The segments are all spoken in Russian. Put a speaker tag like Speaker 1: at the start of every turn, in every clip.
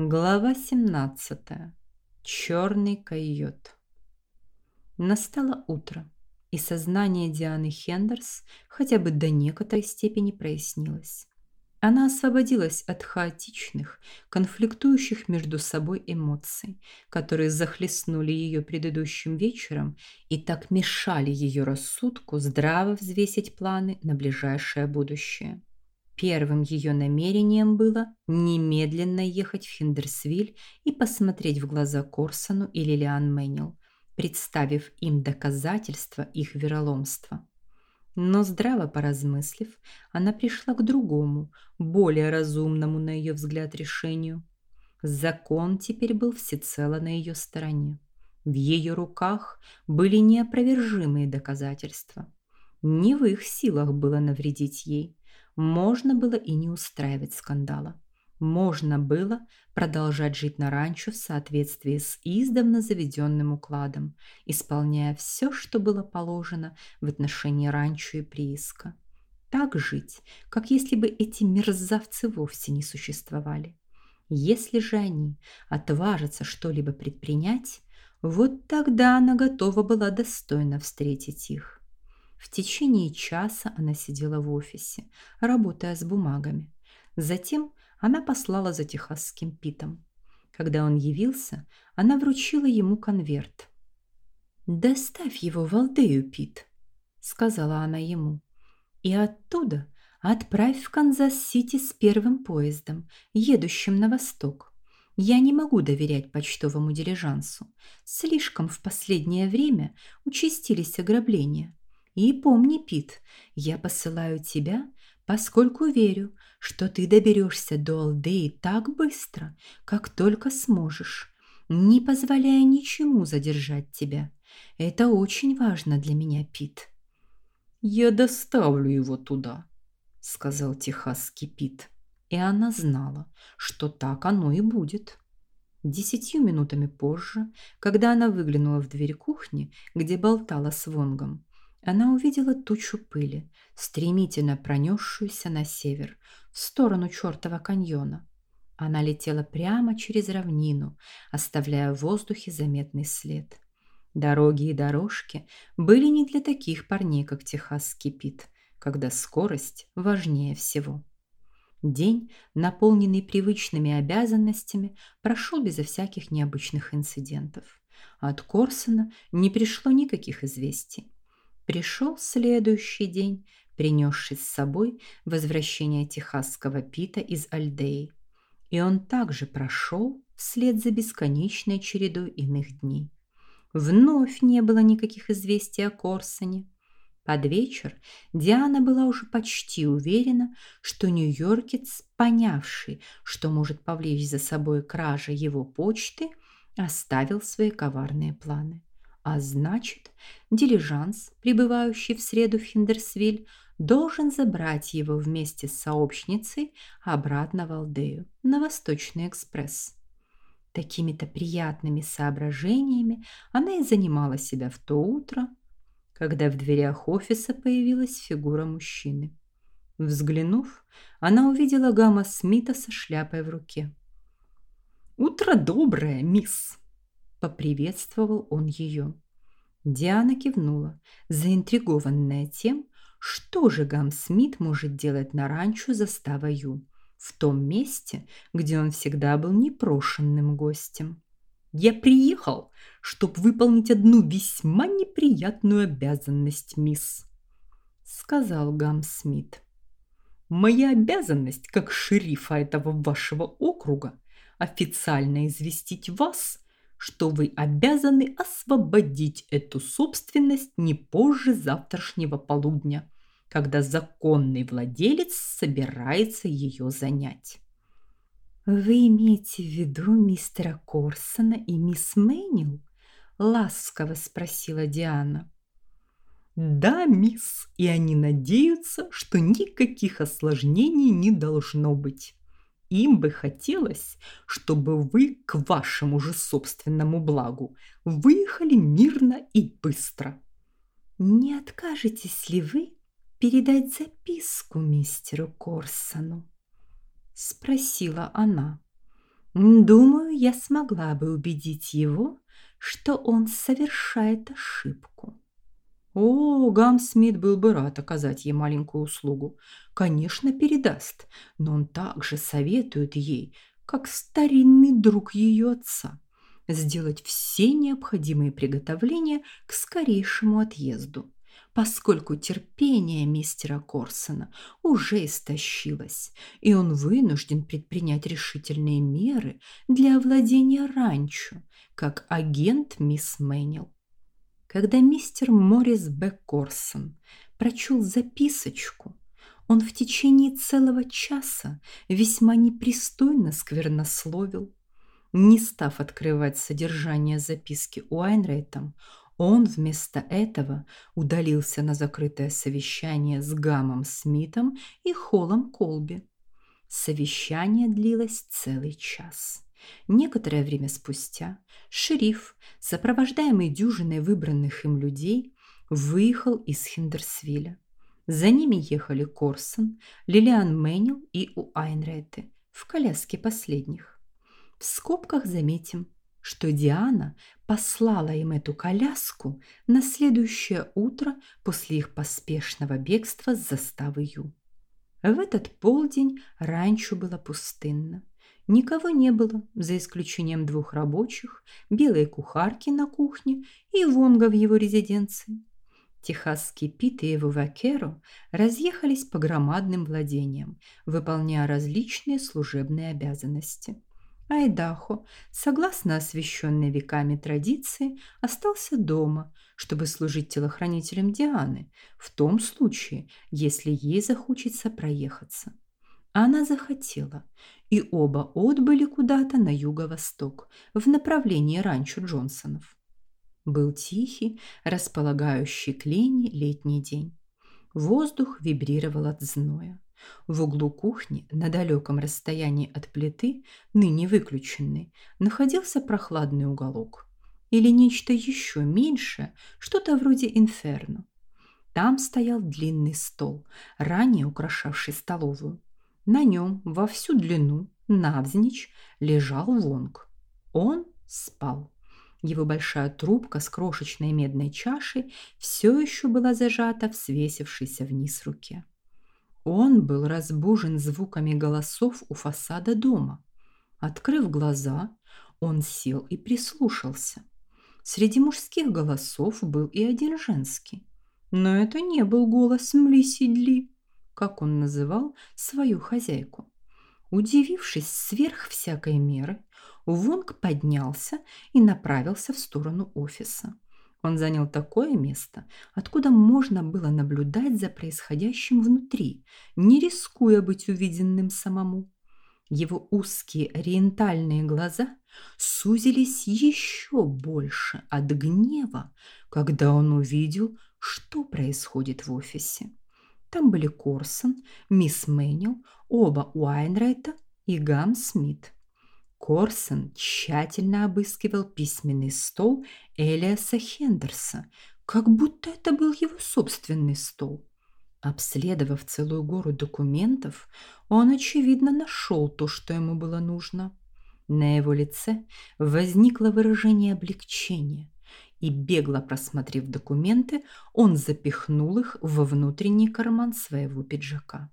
Speaker 1: Глава 17. Черный койот. Настало утро, и сознание Дианы Хендерс хотя бы до некоторой степени прояснилось. Она освободилась от хаотичных, конфликтующих между собой эмоций, которые захлестнули ее предыдущим вечером и так мешали ее рассудку здраво взвесить планы на ближайшее будущее. Первым ее намерением было немедленно ехать в Хиндерсвиль и посмотреть в глаза Корсону и Лилиан Мэннил, представив им доказательства их вероломства. Но здраво поразмыслив, она пришла к другому, более разумному на ее взгляд решению. Закон теперь был всецело на ее стороне. В ее руках были неопровержимые доказательства. Не в их силах было навредить ей, можно было и не устраивать скандала. Можно было продолжать жить на ранчо в соответствии с издавна заведенным укладом, исполняя все, что было положено в отношении ранчо и прииска. Так жить, как если бы эти мерзавцы вовсе не существовали. Если же они отважатся что-либо предпринять, вот тогда она готова была достойно встретить их. В течение часа она сидела в офисе, работая с бумагами. Затем она послала за техасским Питом. Когда он явился, она вручила ему конверт. «Доставь его в Алдею, Пит», — сказала она ему. «И оттуда отправь в Канзас-Сити с первым поездом, едущим на восток. Я не могу доверять почтовому дилижансу. Слишком в последнее время участились ограбления. И помни, Пит, я посылаю тебя, поскольку верю, что ты доберешься до Алдеи так быстро, как только сможешь, не позволяя ничему задержать тебя. Это очень важно для меня, Пит.
Speaker 2: Я доставлю его туда, сказал техасский Пит.
Speaker 1: И она знала, что так оно и будет. Десятью минутами позже, когда она выглянула в дверь кухни, где болтала с Вонгом, она увидела тучу пыли, стремительно пронесшуюся на север, в сторону чертова каньона. Она летела прямо через равнину, оставляя в воздухе заметный след. Дороги и дорожки были не для таких парней, как техасский Пит, когда скорость важнее всего. День, наполненный привычными обязанностями, прошел безо всяких необычных инцидентов. От Корсона не пришло никаких известий. Пришел следующий день, принесший с собой возвращение техасского Пита из Альдеи. И он также прошел вслед за бесконечной чередой иных дней. Вновь не было никаких известий о Корсоне. Под вечер Диана была уже почти уверена, что нью-йоркец, понявший, что может повлечь за собой кража его почты, оставил свои коварные планы. А значит, дилижанс, прибывающий в среду в Хиндерсвиль, должен забрать его вместе с сообщницей обратно в Алдею на Восточный экспресс. Такими-то приятными соображениями она и занимала себя в то утро, когда в дверях офиса появилась фигура мужчины. Взглянув, она увидела Гамма Смита со шляпой в руке.
Speaker 2: «Утро доброе, мисс!»
Speaker 1: Поприветствовал он ее. Диана кивнула, заинтригованная тем, что же Гам Смит может делать на ранчо застава Ю, в том месте, где он всегда был непрошенным гостем.
Speaker 2: «Я приехал, чтобы выполнить одну весьма неприятную обязанность, мисс», — сказал Гам Смит. «Моя обязанность, как шерифа этого вашего округа, официально известить вас что вы обязаны освободить эту собственность не позже завтрашнего полудня, когда законный владелец собирается ее занять.
Speaker 1: Вы имеете в виду мистера Корсона и мисс Мэнил? ласково спросила Диана.
Speaker 2: Да, мисс, и они надеются, что никаких осложнений не должно быть. Им бы хотелось, чтобы вы к вашему же собственному благу выехали мирно и быстро.
Speaker 1: Не откажетесь ли вы передать записку мистеру Корсону? спросила она. Думаю, я смогла бы убедить его, что он совершает ошибку.
Speaker 2: О, Гам Смит был бы рад оказать ей маленькую услугу. Конечно, передаст, но он также советует ей, как старинный друг ее отца, сделать все необходимые приготовления к скорейшему отъезду, поскольку терпение мистера Корсона уже истощилось, и он вынужден предпринять решительные меры для овладения ранчо, как агент мисс Мэннил. Когда мистер Моррис Б. Корсон прочел записочку, он в течение целого часа весьма непристойно сквернословил. Не став открывать содержание записки Уайнрейтом, он вместо этого удалился на закрытое совещание с Гамом Смитом и Холлом Колби. Совещание длилось целый час. Некоторое время спустя шериф, сопровождаемый дюжиной выбранных им людей, выехал из Хиндерсвилля. За ними ехали Корсон, Лилиан Мэннил и Уайнрейты в коляске последних. В скобках заметим, что Диана послала им эту коляску на следующее утро после их поспешного бегства с заставы Ю. В этот полдень ранчо было пустынно. Никого не было, за исключением двух рабочих, белой кухарки на кухне и Вонга в его резиденции. Техасский Пит и его вакеро разъехались по громадным владениям, выполняя различные служебные обязанности. Айдахо, согласно освященной веками традиции, остался дома, чтобы служить телохранителем Дианы, в том случае, если ей захочется проехаться. Она захотела, и оба отбыли куда-то на юго-восток, в направлении ранчо Джонсонов. Был тихий, располагающий к лени летний день. Воздух вибрировал от зноя. В углу кухни, на далеком расстоянии от плиты, ныне выключенной, находился прохладный уголок. Или нечто еще меньшее, что-то вроде инферно. Там стоял длинный стол, ранее украшавший столовую. На нем во всю длину, навзничь, лежал Вонг. Он спал. Его большая трубка с крошечной медной чашей все еще была зажата в свесившейся вниз руке. Он был разбужен звуками голосов у фасада дома. Открыв глаза, он сел и прислушался. Среди мужских голосов был и один женский. Но это не был голос Мли Сидли как он называл свою хозяйку. Удивившись сверх всякой меры, Вонг поднялся и направился в сторону офиса. Он занял такое место, откуда можно было наблюдать за происходящим внутри, не рискуя быть увиденным самому. Его узкие ориентальные глаза сузились еще больше от гнева, когда он увидел, что происходит в офисе. Там были Корсон, мисс Мэннил, оба Уайнрайта и Гам Смит. Корсон тщательно обыскивал письменный стол Элиаса Хендерса, как будто это был его собственный стол. Обследовав целую гору документов, он, очевидно, нашел то, что ему было нужно. На его лице возникло выражение облегчения и, бегло просмотрев документы, он запихнул их во внутренний карман своего пиджака.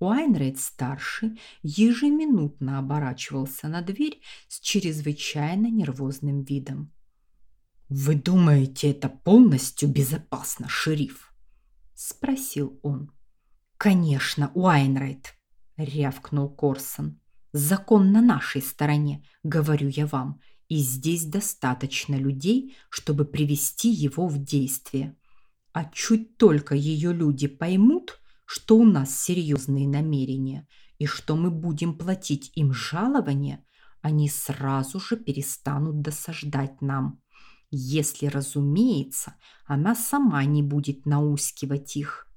Speaker 2: Уайнрейд-старший ежеминутно оборачивался на дверь с чрезвычайно нервозным видом. «Вы думаете, это полностью безопасно, шериф?» – спросил он. «Конечно, Уайнрайд!» – рявкнул Корсон. «Закон на нашей стороне, говорю я вам, и здесь достаточно людей, чтобы привести его в действие. А чуть только ее люди поймут, что у нас серьезные намерения и что мы будем платить им жалование, они сразу же перестанут досаждать нам. Если, разумеется, она сама не будет наускивать их.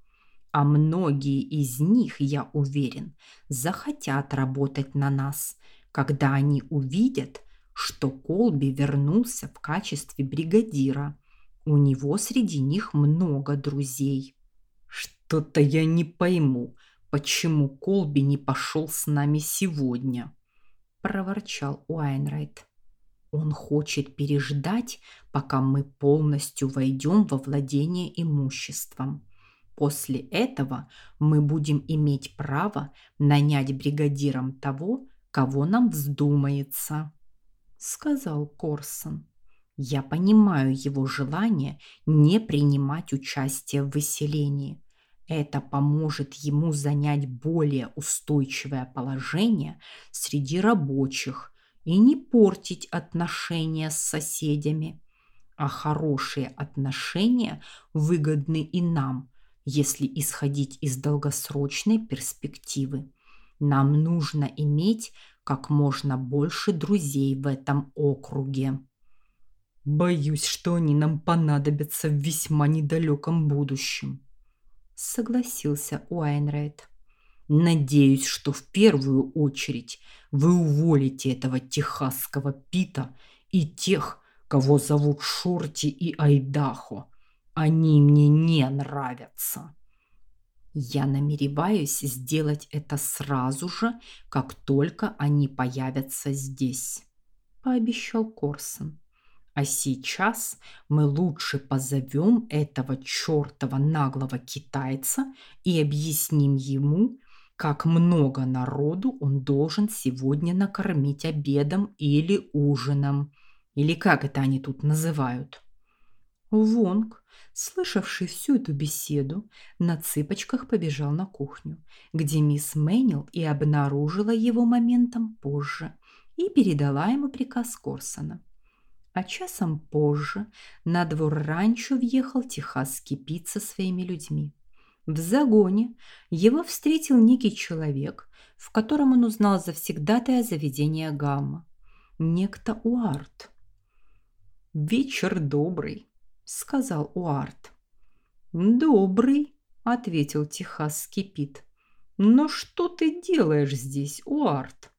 Speaker 2: А многие из них, я уверен, захотят работать на нас, когда они увидят, что Колби вернулся в качестве бригадира. У него среди них много друзей. Что-то я не пойму, почему Колби не пошел с нами сегодня.
Speaker 1: проворчал Уайнрайт. Он хочет переждать, пока мы полностью войдем во владение имуществом. После этого мы будем иметь право нанять бригадиром того, кого нам вздумается, сказал Корсон. Я понимаю его желание не принимать участие в выселении. Это поможет ему занять более устойчивое положение среди рабочих и не портить отношения с соседями. А хорошие отношения выгодны и нам, если исходить из долгосрочной перспективы. Нам нужно иметь как можно больше друзей в этом округе.
Speaker 2: Боюсь, что они нам понадобятся в весьма недалеком будущем, согласился Уайнрайт. Надеюсь, что в первую очередь вы уволите этого техасского Пита и тех, кого зовут Шорти и Айдахо. Они мне не нравятся. Я намереваюсь сделать это сразу же, как только они появятся здесь, пообещал Корсон. А сейчас мы лучше позовем этого чертова наглого китайца и объясним ему, как много народу он должен сегодня накормить обедом или ужином. Или как это они тут называют? Вонг, слышавший всю эту беседу, на цыпочках побежал на кухню, где мисс Мэнил и обнаружила его моментом позже и передала ему приказ Корсона. А часом позже на двор ранчо въехал техасский пит со своими людьми. В загоне его встретил некий человек, в котором он узнал завсегдатое заведение Гамма. Некто Уарт. «Вечер добрый», — сказал Уарт. «Добрый», — ответил техасский Пит. «Но что ты делаешь здесь, Уарт?»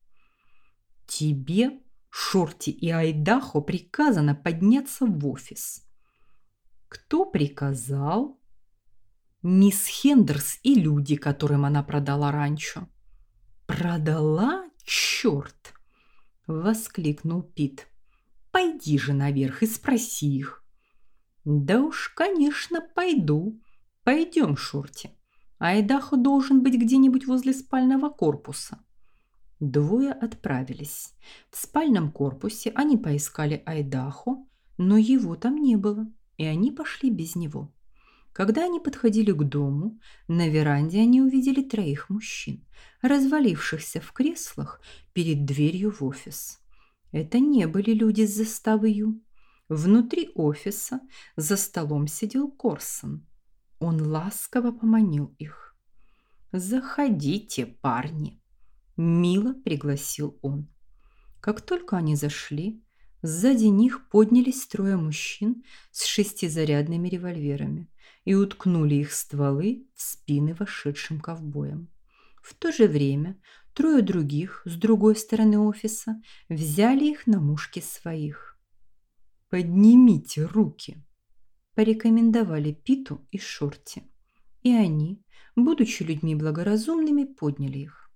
Speaker 2: «Тебе Шорти и Айдахо приказано подняться в офис. Кто приказал? Мисс Хендерс и люди, которым она продала ранчо. Продала? Черт! Воскликнул Пит. Пойди же наверх и спроси их. Да уж, конечно, пойду. Пойдем, Шорти. Айдахо должен быть где-нибудь возле спального корпуса. Двое отправились. В спальном корпусе они поискали Айдахо, но его там не было, и они пошли без него. Когда они подходили к дому, на веранде они увидели троих мужчин, развалившихся в креслах перед дверью в офис. Это не были люди с заставы Ю. Внутри офиса за столом сидел Корсон. Он ласково поманил их. «Заходите, парни!» Мило пригласил он. Как только они зашли, сзади них поднялись трое мужчин с шестизарядными револьверами и уткнули их стволы в спины вошедшим ковбоям. В то же время трое других с другой стороны офиса взяли их на мушки своих. «Поднимите руки!» – порекомендовали Питу и Шорти. И они, будучи людьми благоразумными, подняли их.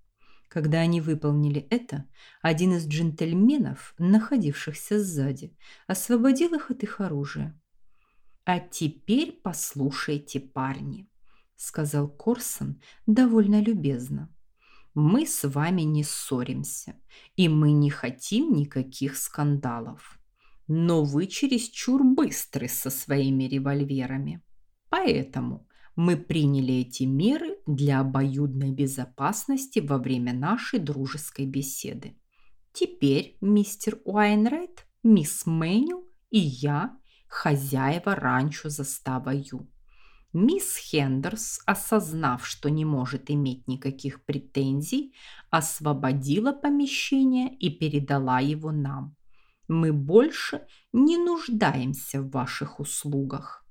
Speaker 2: Когда они выполнили это, один из джентльменов, находившихся сзади, освободил их от их оружия. «А теперь послушайте, парни», — сказал Корсон довольно любезно. «Мы с вами не ссоримся, и мы не хотим никаких скандалов. Но вы чересчур быстры со своими револьверами. Поэтому мы приняли эти меры для обоюдной безопасности во время нашей дружеской беседы. Теперь мистер Уайнрайт, мисс Мэнил и я хозяева ранчо застава Ю. Мисс Хендерс, осознав, что не может иметь никаких претензий, освободила помещение и передала его нам. Мы больше не нуждаемся в ваших услугах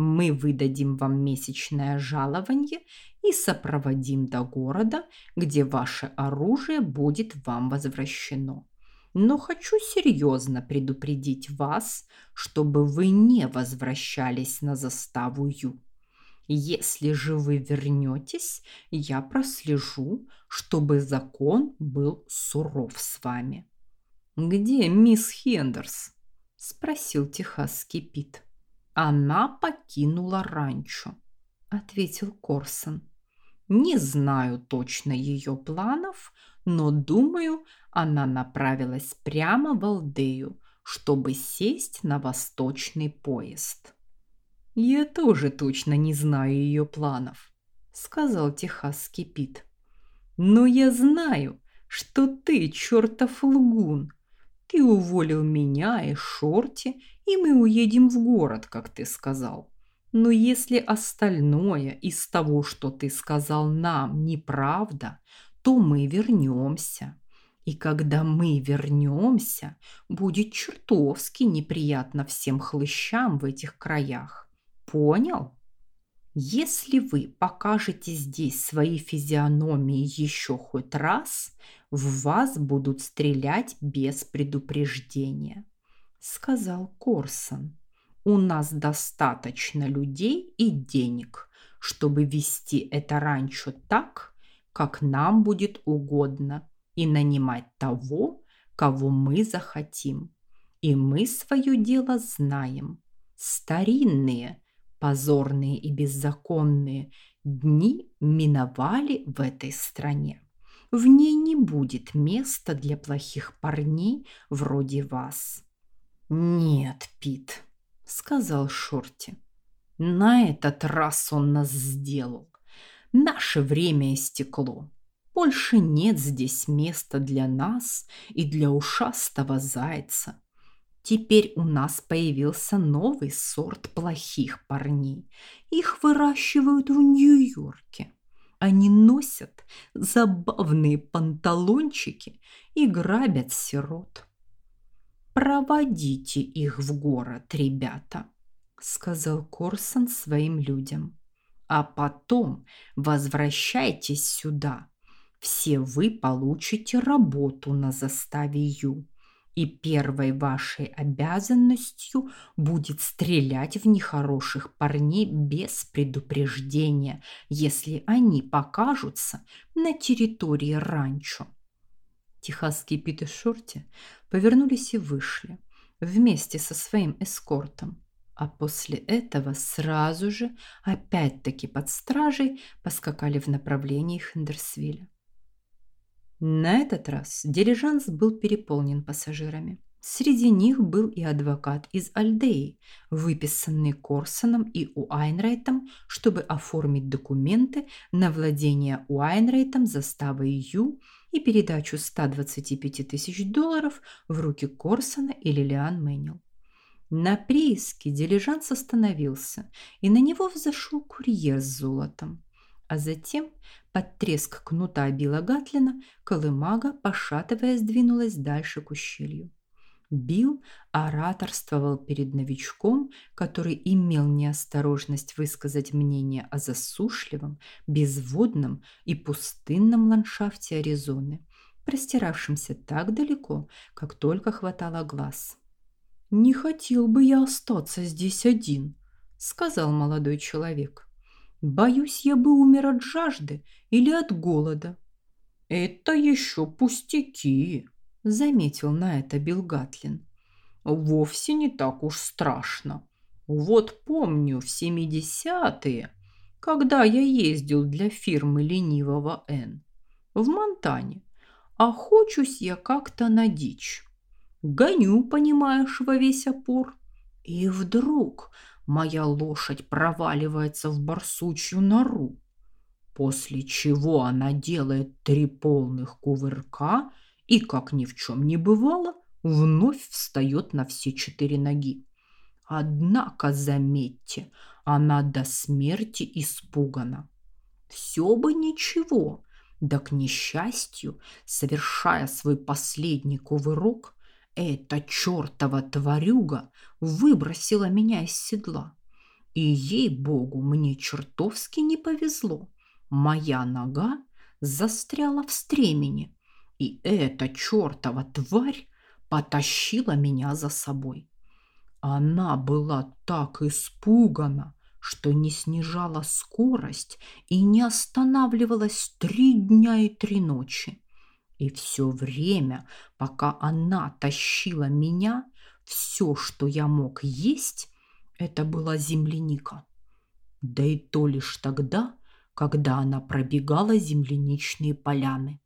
Speaker 2: мы выдадим вам месячное жалование и сопроводим до города, где ваше оружие будет вам возвращено. Но хочу серьезно предупредить вас, чтобы вы не возвращались на заставу Ю. Если же вы вернетесь, я прослежу, чтобы закон был суров с вами. Где мисс Хендерс? спросил техасский Пит. Она покинула ранчо, ответил Корсон. Не знаю точно ее планов, но думаю, она направилась прямо в Алдею, чтобы сесть на восточный поезд. Я тоже точно не знаю ее планов, сказал техасский Пит. Но я знаю, что ты чертов лгун. Ты уволил меня и Шорти, и мы уедем в город, как ты сказал. Но если остальное из того, что ты сказал нам, неправда, то мы вернемся. И когда мы вернемся, будет чертовски неприятно всем хлыщам в этих краях. Понял? Если вы покажете здесь свои физиономии еще хоть раз, в вас будут стрелять без предупреждения, сказал Корсон. У нас достаточно людей и денег, чтобы вести это ранчо так, как нам будет угодно, и нанимать того, кого мы захотим. И мы свое дело знаем. Старинные, позорные и беззаконные дни миновали в этой стране. В ней не будет места для плохих парней вроде вас. Нет, Пит, сказал Шорти. На этот раз он нас сделал. Наше время истекло. Больше нет здесь места для нас и для ушастого зайца. Теперь у нас появился новый сорт плохих парней. Их выращивают в Нью-Йорке. Они носят забавные панталончики и грабят сирот. «Проводите их в город, ребята», — сказал Корсон своим людям. «А потом возвращайтесь сюда. Все вы получите работу на заставе Ю и первой вашей обязанностью будет стрелять в нехороших парней без предупреждения, если они покажутся на территории ранчо. Техасские Пит и Шорти повернулись и вышли вместе со своим эскортом, а после этого сразу же опять-таки под стражей поскакали в направлении Хендерсвилля. На этот раз дилижанс был переполнен пассажирами. Среди них был и адвокат из Альдеи, выписанный Корсоном и Уайнрейтом, чтобы оформить документы на владение Уайнрейтом заставой Ю и передачу 125 тысяч долларов в руки Корсона и Лилиан Мэннил. На прииске дилижанс остановился, и на него взошел курьер с золотом. А затем под треск кнута Билла Гатлина колымага, пошатываясь, двинулась дальше к ущелью. Билл ораторствовал перед новичком, который имел неосторожность высказать мнение о засушливом, безводном и пустынном ландшафте Аризоны, простиравшемся так далеко, как только хватало глаз. «Не хотел бы я остаться здесь один», — сказал молодой человек. Боюсь, я бы умер от жажды или от голода. Это еще пустяки, заметил на это Билл Гатлин. Вовсе не так уж страшно. Вот помню в семидесятые, когда я ездил для фирмы ленивого Н в Монтане. Охочусь я как-то на дичь. Гоню, понимаешь, во весь опор. И вдруг моя лошадь проваливается в барсучью нору, после чего она делает три полных кувырка и, как ни в чем не бывало, вновь встает на все четыре ноги. Однако, заметьте, она до смерти испугана. Все бы ничего, да к несчастью, совершая свой последний кувырок, эта чертова тварюга выбросила меня из седла. И ей-богу, мне чертовски не повезло. Моя нога застряла в стремени, и эта чертова тварь потащила меня за собой. Она была так испугана, что не снижала скорость и не останавливалась три дня и три ночи. И все время, пока она тащила меня, все, что я мог есть, это была земляника. Да и то лишь тогда, когда она пробегала земляничные поляны.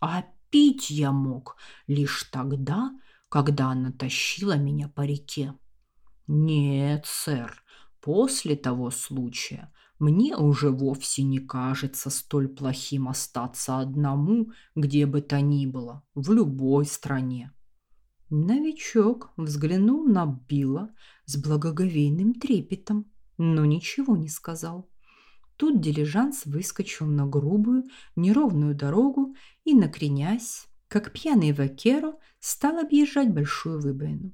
Speaker 2: А пить я мог лишь тогда, когда она тащила меня по реке. Нет, сэр, после того случая мне уже вовсе не кажется столь плохим остаться одному, где бы то ни было, в любой стране. Новичок взглянул на Билла с благоговейным трепетом, но ничего не сказал. Тут дилижанс выскочил на грубую, неровную дорогу и, накренясь, как пьяный вакеро, стал объезжать большую выбоину.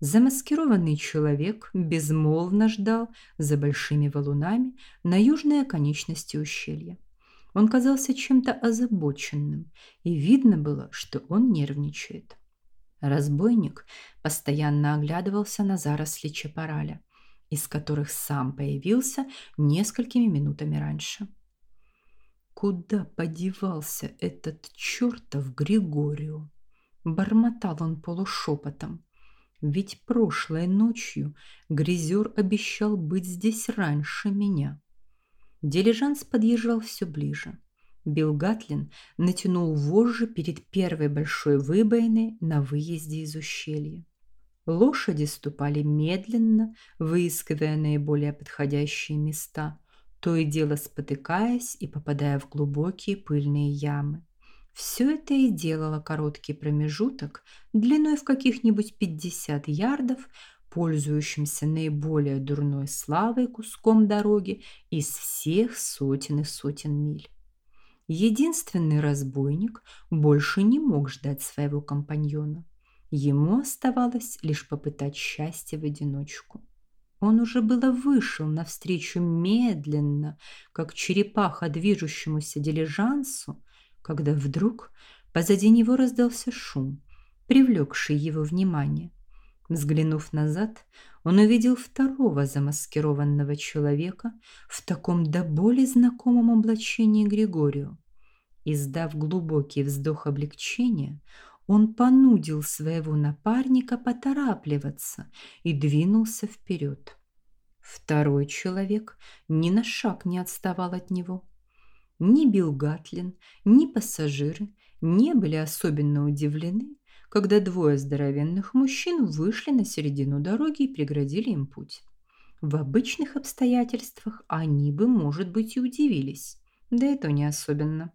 Speaker 2: Замаскированный человек безмолвно ждал за большими валунами на южной оконечности ущелья. Он казался чем-то озабоченным, и видно было, что он нервничает. Разбойник постоянно оглядывался на заросли чапараля, из которых сам появился несколькими минутами раньше. Куда подевался этот чертов Григорио? Бормотал он полушепотом. Ведь прошлой ночью Грязер обещал быть здесь раньше меня. Дилижанс подъезжал все ближе. Билл Гатлин натянул вожжи перед первой большой выбоиной на выезде из ущелья. Лошади ступали медленно, выискивая наиболее подходящие места, то и дело спотыкаясь и попадая в глубокие пыльные ямы. Все это и делало короткий промежуток длиной в каких-нибудь 50 ярдов, пользующимся наиболее дурной славой куском дороги из всех сотен и сотен миль. Единственный разбойник больше не мог ждать своего компаньона. Ему оставалось лишь попытать счастье в одиночку. Он уже было вышел навстречу медленно, как черепаха движущемуся дилижансу, когда вдруг позади него раздался шум, привлекший его внимание. Взглянув назад, он увидел второго замаскированного человека в таком до боли знакомом облачении Григорию. Издав глубокий вздох облегчения, он понудил своего напарника поторапливаться и двинулся вперед. Второй человек ни на шаг не отставал от него. Ни Билл Гатлин, ни пассажиры не были особенно удивлены, когда двое здоровенных мужчин вышли на середину дороги и преградили им путь. В обычных обстоятельствах они бы, может быть, и удивились, да и не особенно.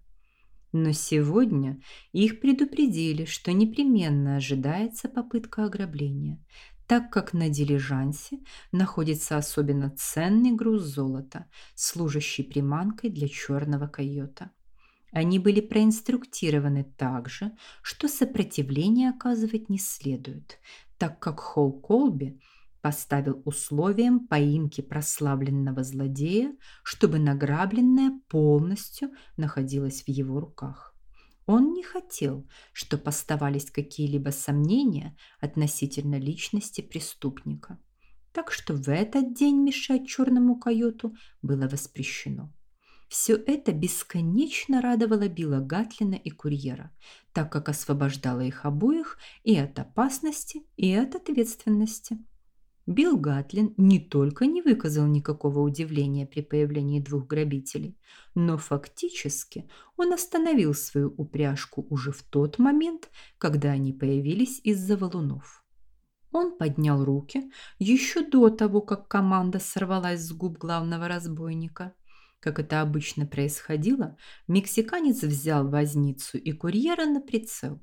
Speaker 2: Но сегодня их предупредили, что непременно ожидается попытка ограбления, так как на дилижансе находится особенно ценный груз золота, служащий приманкой для черного койота. Они были проинструктированы также, что сопротивление оказывать не следует, так как Холл Колби поставил условием поимки прославленного злодея, чтобы награбленное полностью находилось в его руках. Он не хотел, чтобы оставались какие-либо сомнения относительно личности преступника. Так что в этот день мешать черному койоту было воспрещено. Все это бесконечно радовало Билла Гатлина и курьера, так как освобождало их обоих и от опасности, и от ответственности. Билл Гатлин не только не выказал никакого удивления при появлении двух грабителей, но фактически он остановил свою упряжку уже в тот момент, когда они появились из-за валунов. Он поднял руки еще до того, как команда сорвалась с губ главного разбойника. Как это обычно происходило, мексиканец взял возницу и курьера на прицел,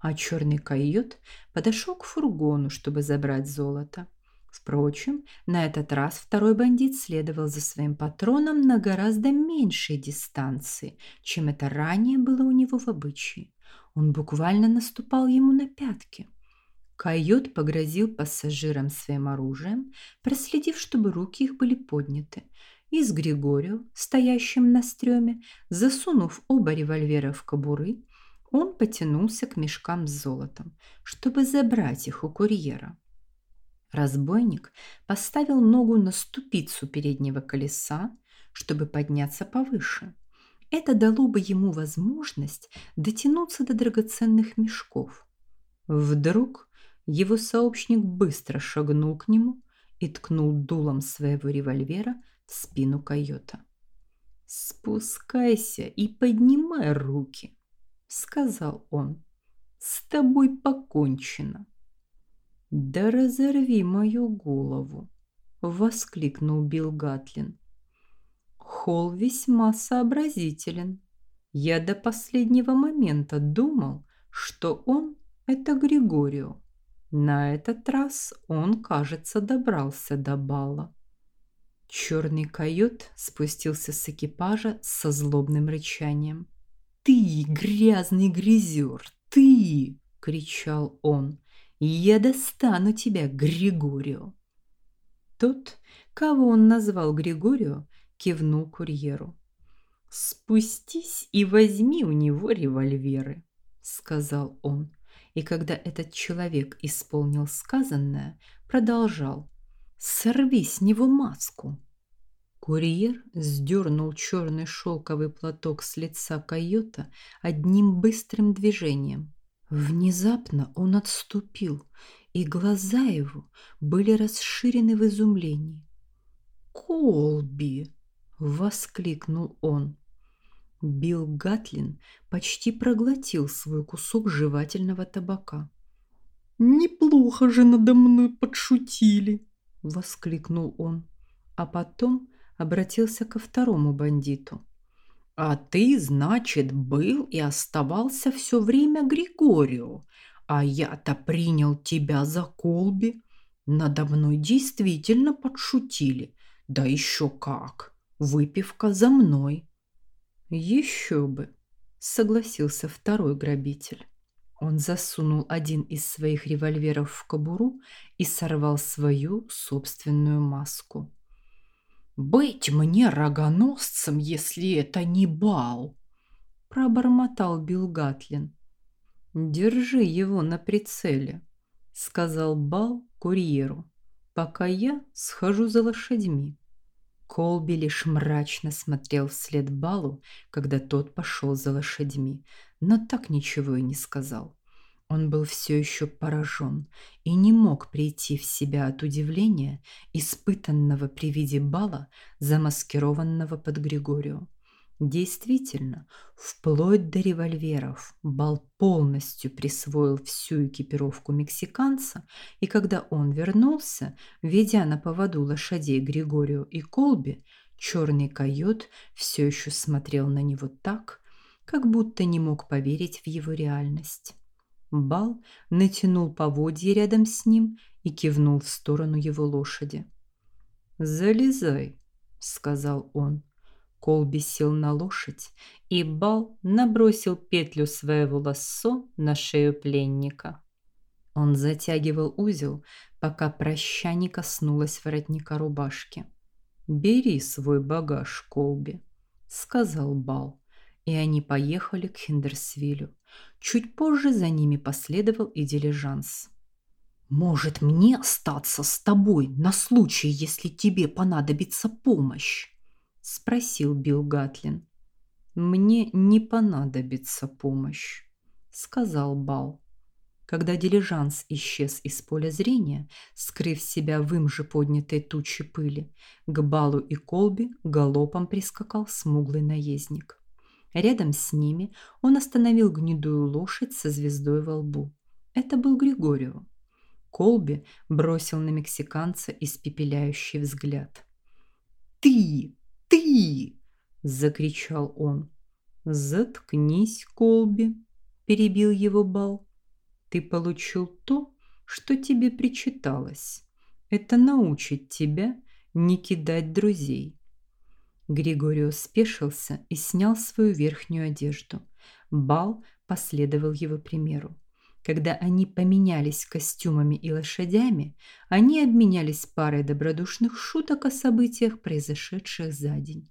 Speaker 2: а черный койот подошел к фургону, чтобы забрать золото. Впрочем, на этот раз второй бандит следовал за своим патроном на гораздо меньшей дистанции, чем это ранее было у него в обычае. Он буквально наступал ему на пятки. Койот погрозил пассажирам своим оружием, проследив, чтобы руки их были подняты, и с Григорио, стоящим на стреме, засунув оба револьвера в кобуры, он потянулся к мешкам с золотом, чтобы забрать их у курьера.
Speaker 1: Разбойник поставил ногу на ступицу переднего колеса, чтобы подняться повыше. Это дало бы ему возможность дотянуться до драгоценных мешков. Вдруг его сообщник быстро шагнул к нему и ткнул дулом своего револьвера в спину койота. «Спускайся и поднимай руки», — сказал он. «С тобой покончено». «Да разорви мою голову!» — воскликнул Билл Гатлин. Холл весьма сообразителен. Я до последнего момента думал, что он — это Григорио. На этот раз он, кажется, добрался до бала. Черный койот спустился с экипажа со злобным рычанием. «Ты, грязный грязер, ты!» — кричал он. Я достану тебя, Григорио. Тот, кого он назвал Григорио, кивнул курьеру. Спустись и возьми у него револьверы, сказал он. И когда этот человек исполнил сказанное, продолжал: Сорви с него маску. Курьер сдернул черный шелковый платок с лица койота одним быстрым движением. Внезапно он отступил, и глаза его были расширены в изумлении. «Колби!» — воскликнул он. Билл Гатлин почти проглотил свой кусок жевательного табака. «Неплохо же надо мной подшутили!» — воскликнул он, а потом обратился ко второму бандиту. А ты, значит, был и оставался все время Григорию, а я-то принял тебя за Колби. Надо мной действительно подшутили. Да еще как. Выпивка за мной. Еще бы, согласился второй грабитель. Он засунул один из своих револьверов в кобуру и сорвал свою собственную маску. «Быть мне рогоносцем, если это не бал!» – пробормотал Билл Гатлин. «Держи его на прицеле», – сказал Бал курьеру, «пока я схожу за лошадьми». Колби лишь мрачно смотрел вслед Балу, когда тот пошел за лошадьми, но так ничего и не сказал. Он был все еще поражен и не мог прийти в себя от удивления, испытанного при виде бала, замаскированного под Григорию. Действительно, вплоть до револьверов Бал полностью присвоил всю экипировку мексиканца, и когда он вернулся, ведя на поводу лошадей Григорию и Колби, черный койот все еще смотрел на него так, как будто не мог поверить в его реальность. Бал натянул поводья рядом с ним и кивнул в сторону его лошади. «Залезай», — сказал он. Колби сел на лошадь, и Бал набросил петлю своего лассо на шею пленника. Он затягивал узел, пока проща не коснулась воротника рубашки. «Бери свой багаж, Колби», — сказал Бал, и они поехали к Хендерсвилю. Чуть позже за ними последовал и дилижанс. «Может, мне остаться с тобой на случай, если тебе понадобится помощь?» – спросил Билл Гатлин. «Мне не понадобится помощь», – сказал Бал. Когда дилижанс исчез из поля зрения, скрыв себя в им же поднятой тучи пыли, к Балу и Колби галопом прискакал смуглый наездник. Рядом с ними он остановил гнедую лошадь со звездой во лбу. Это был Григорио. Колби бросил на мексиканца испепеляющий взгляд. «Ты! Ты!» – закричал он. «Заткнись, Колби!» – перебил его Бал. «Ты получил то, что тебе причиталось. Это научит тебя не кидать друзей. Григорио спешился и снял свою верхнюю одежду. Бал последовал его примеру. Когда они поменялись костюмами и лошадями, они обменялись парой добродушных шуток о событиях, произошедших за день.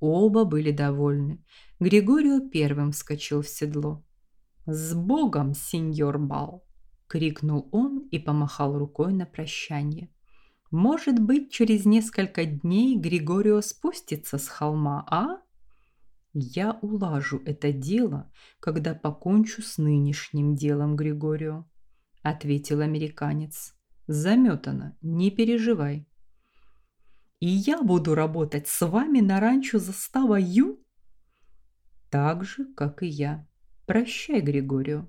Speaker 1: Оба были довольны. Григорио первым вскочил в седло. «С Богом, сеньор Бал!» — крикнул он и помахал рукой на прощание. Может быть, через несколько дней Григорио спустится с холма, а? Я улажу это дело, когда покончу с нынешним делом, Григорио, ответил американец. Заметано, не переживай. И я буду работать с вами на ранчо Застава Ю? Так же, как и я. Прощай, Григорио.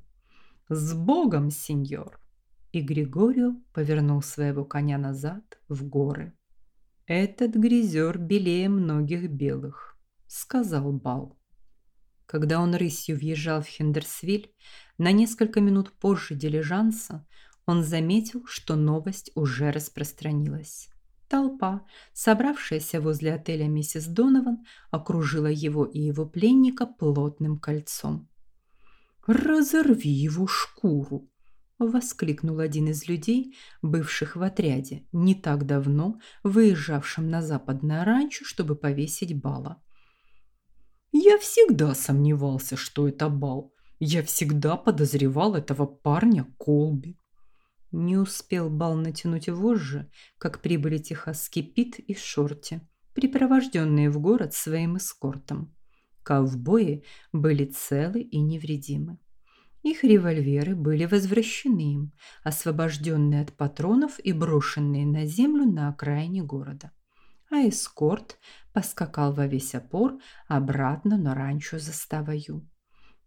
Speaker 1: С Богом, сеньор. И Григорио повернул своего коня назад в горы. Этот грязер белее многих белых, сказал Бал. Когда он рысью въезжал в Хендерсвиль, на несколько минут позже дилижанса, он заметил, что новость уже распространилась. Толпа, собравшаяся возле отеля миссис Донован, окружила его и его пленника плотным кольцом. «Разорви его шкуру!» – воскликнул один из людей, бывших в отряде, не так давно выезжавшим на западное ранчо, чтобы повесить бала. «Я всегда сомневался, что это бал. Я всегда подозревал этого парня Колби». Не успел бал натянуть вожжи, как прибыли техасский Пит и Шорти, припровожденные в город своим эскортом. Ковбои были целы и невредимы. Их револьверы были возвращены им, освобожденные от патронов и брошенные на землю на окраине города. А эскорт поскакал во весь опор обратно на ранчо заставаю.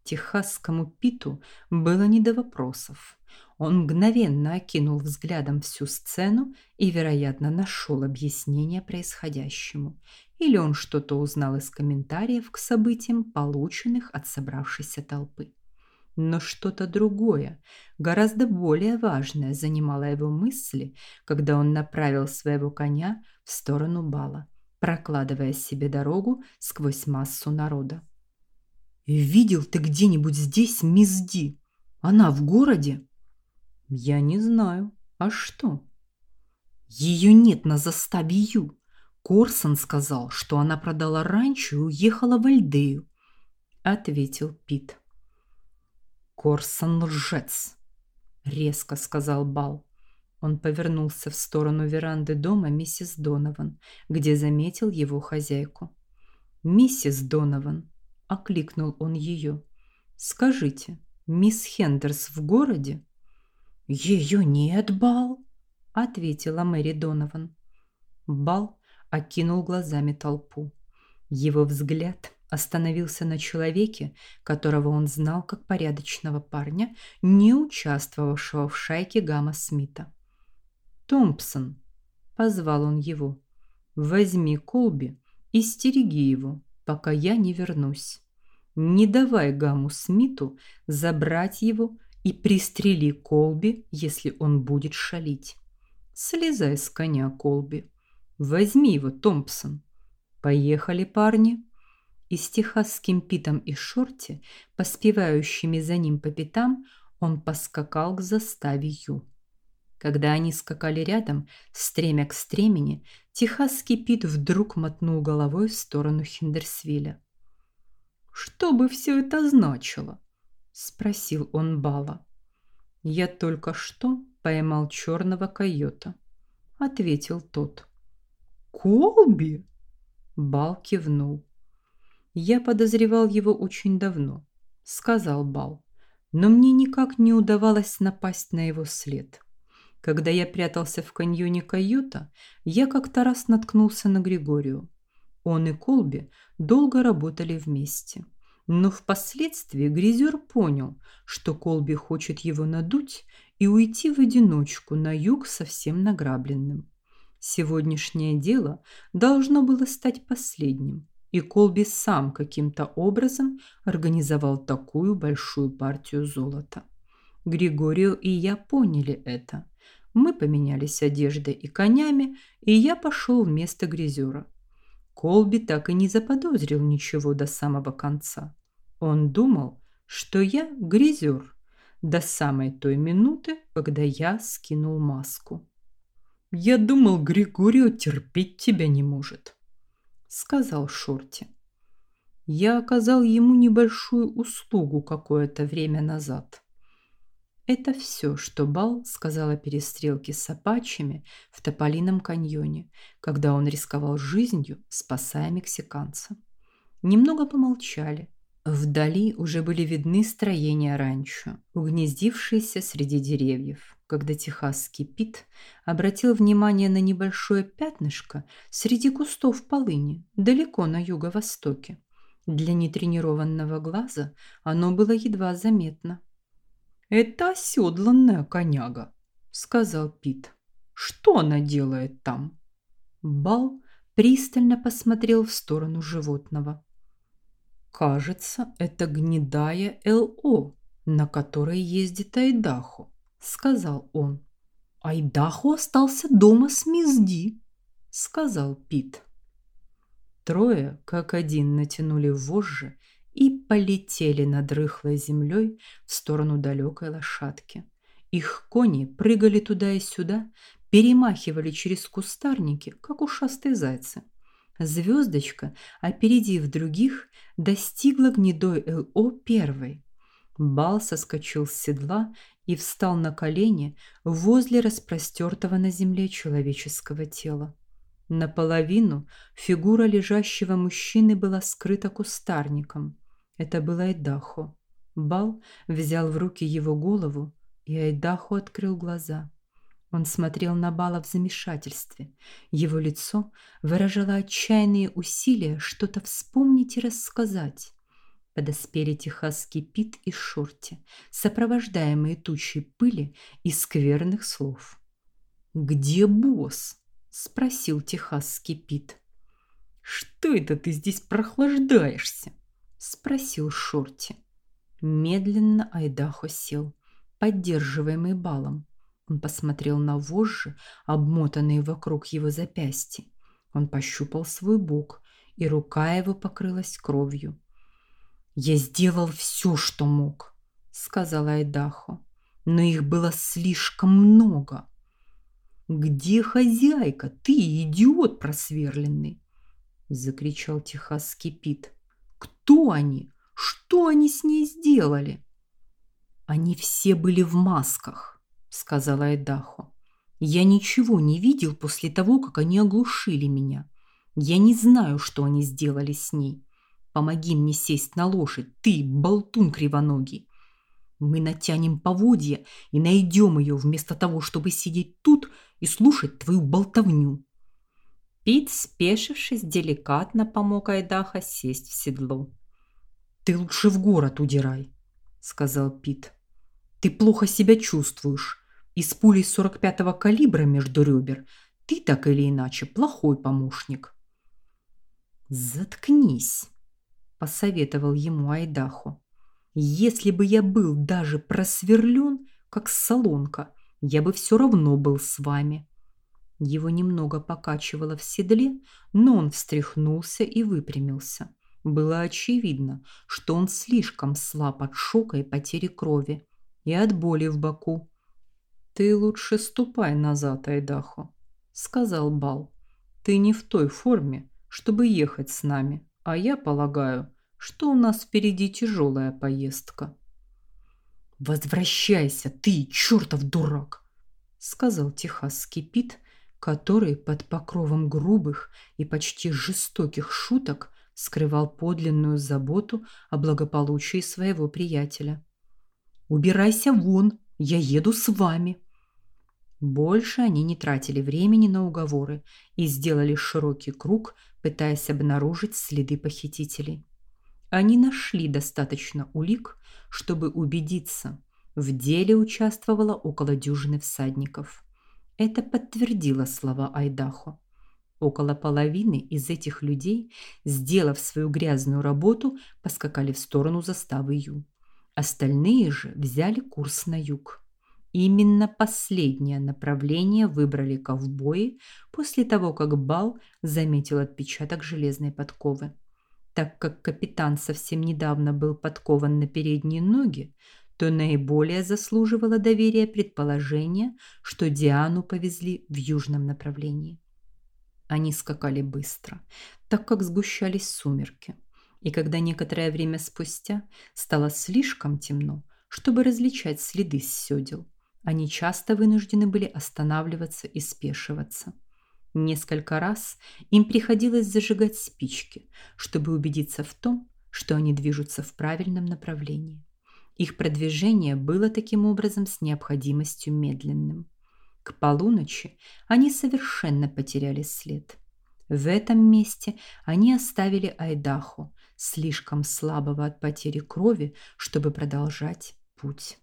Speaker 1: Техасскому Питу было не до вопросов. Он мгновенно окинул взглядом всю сцену и, вероятно, нашел объяснение происходящему или он что-то узнал из комментариев к событиям, полученных от собравшейся толпы. Но что-то другое, гораздо более важное, занимало его мысли, когда он направил своего коня в сторону бала, прокладывая себе дорогу сквозь массу народа. «Видел ты где-нибудь здесь мисс Ди? Она в городе?» «Я не знаю. А что?» «Ее нет на заставе Ю. Корсон сказал, что она продала ранчо и уехала в Альдею, ответил Пит. Корсон лжец, резко сказал Бал. Он повернулся в сторону веранды дома миссис Донован, где заметил его хозяйку. Миссис Донован, окликнул он ее. Скажите, мисс Хендерс в городе? Ее нет, Бал, ответила Мэри Донован. Бал окинул глазами толпу. Его взгляд остановился на человеке, которого он знал как порядочного парня, не участвовавшего в шайке Гамма Смита. «Томпсон», — позвал он его, — «возьми Колби и стереги его, пока я не вернусь. Не давай Гамму Смиту забрать его и пристрели Колби, если он будет шалить. Слезай с коня, Колби». Возьми его, Томпсон. Поехали, парни. И с техасским Питом и Шорти, поспевающими за ним по пятам, он поскакал к заставе Ю. Когда они скакали рядом, стремя к стремени, техасский Пит вдруг мотнул головой в сторону Хиндерсвилля. «Что бы все это значило?» – спросил он Бала. «Я только что поймал черного койота», – ответил тот. Колби? Бал кивнул. Я подозревал его очень давно, сказал Бал. Но мне никак не удавалось напасть на его след. Когда я прятался в каньоне каюта, я как-то раз наткнулся на Григорию. Он и Колби долго работали вместе. Но впоследствии Гризер понял, что Колби хочет его надуть и уйти в одиночку на юг совсем награбленным. Сегодняшнее дело должно было стать последним, и Колби сам каким-то образом организовал такую большую партию золота. Григорио и я поняли это. Мы поменялись одеждой и конями, и я пошел вместо грязера. Колби так и не заподозрил ничего до самого конца. Он думал, что я грязер до самой той минуты, когда я скинул маску. Я думал, Григорио терпеть тебя не может, сказал Шорти. Я оказал ему небольшую услугу какое-то время назад. Это все, что Бал сказал о перестрелке с апачами в Тополином каньоне, когда он рисковал жизнью, спасая мексиканца. Немного помолчали. Вдали уже были видны строения ранчо, угнездившиеся среди деревьев, когда техасский Пит обратил внимание на небольшое пятнышко среди кустов полыни, далеко на юго-востоке. Для нетренированного глаза оно было едва заметно.
Speaker 2: «Это оседланная коняга», — сказал Пит. «Что она делает там?»
Speaker 1: Бал пристально посмотрел в сторону животного.
Speaker 2: «Кажется, это гнедая ЛО, на которой ездит Айдахо», — сказал он. «Айдахо остался дома с мисс Ди», — сказал Пит. Трое, как один, натянули вожжи и полетели над рыхлой землей в сторону далекой лошадки. Их кони прыгали туда и сюда, перемахивали через кустарники, как ушастые зайцы. Звездочка, опередив других, достигла гнедой ЛО первой. Бал соскочил с седла и встал на колени возле распростертого на земле человеческого тела. Наполовину фигура лежащего мужчины была скрыта кустарником. Это был Айдахо. Бал взял в руки его голову, и Айдахо открыл глаза. Он смотрел на Бала в замешательстве. Его лицо выражало отчаянные усилия что-то вспомнить и рассказать. Подоспели техасский Пит и Шорти, сопровождаемые тучей пыли и скверных слов. «Где босс?» – спросил техасский Пит. «Что это ты здесь прохлаждаешься?»
Speaker 1: спросил Шорти. Медленно Айдахо сел, поддерживаемый балом. Он посмотрел на вожжи, обмотанные вокруг его запястья. Он пощупал свой бок, и рука его покрылась кровью. «Я сделал все, что мог», — сказал Айдахо, «но их было слишком много». «Где хозяйка? Ты идиот просверленный!» — закричал техасский Пит. Кто они? Что они с ней сделали? Они все были в масках, сказала Эдахо. Я ничего не видел после того, как они оглушили меня. Я не знаю, что они сделали с ней. Помоги мне сесть на лошадь, ты, болтун кривоногий. Мы натянем поводья и найдем ее вместо того, чтобы сидеть тут и слушать твою болтовню. Пит, спешившись, деликатно помог Айдаха сесть в седло. «Ты лучше в город удирай», — сказал Пит. «Ты плохо себя чувствуешь. И с пулей 45-го калибра между ребер ты так или иначе плохой помощник». «Заткнись», — посоветовал ему Айдахо. «Если бы я был даже просверлен, как солонка, я бы все равно был с вами». Его немного покачивало в седле, но он встряхнулся и выпрямился. Было очевидно, что он слишком слаб от шока и потери крови и от боли в боку. «Ты лучше ступай назад, Айдахо», — сказал Бал. «Ты не в той форме, чтобы ехать с нами, а я полагаю, что у нас впереди тяжелая поездка». «Возвращайся, ты, чертов дурак!» — сказал техасский Пит, который под покровом грубых и почти жестоких шуток скрывал подлинную заботу о благополучии своего приятеля. «Убирайся вон, я еду с вами!» Больше они не тратили времени на уговоры и сделали широкий круг, пытаясь обнаружить следы похитителей. Они нашли достаточно улик, чтобы убедиться, в деле участвовало около дюжины всадников. Это подтвердило слова Айдахо. Около половины из этих людей, сделав свою грязную работу, поскакали в сторону заставы Ю. Остальные же взяли курс на юг. Именно последнее направление выбрали ковбои после того, как Бал заметил отпечаток железной подковы. Так как капитан совсем недавно был подкован на передние ноги, то наиболее заслуживало доверия предположение, что Диану повезли в южном направлении. Они скакали быстро, так как сгущались сумерки. И когда некоторое время спустя стало слишком темно, чтобы различать следы с сёдел. Они часто вынуждены были останавливаться и спешиваться. Несколько раз им приходилось зажигать спички, чтобы убедиться в том, что они движутся в правильном направлении. Их продвижение было таким образом с необходимостью медленным. К полуночи они совершенно потеряли след. В этом месте они оставили Айдахо, слишком слабого от потери крови, чтобы продолжать путь.